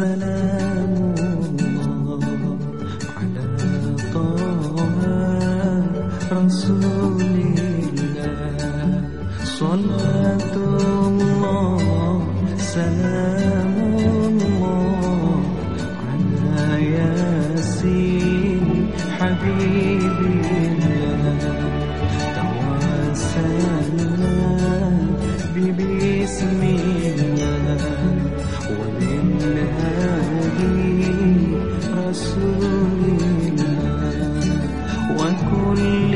سلام الله على طه رسول الله صلاة الله سلام الله على ياسين حبيبي الله توسلنا ببسم الله وكل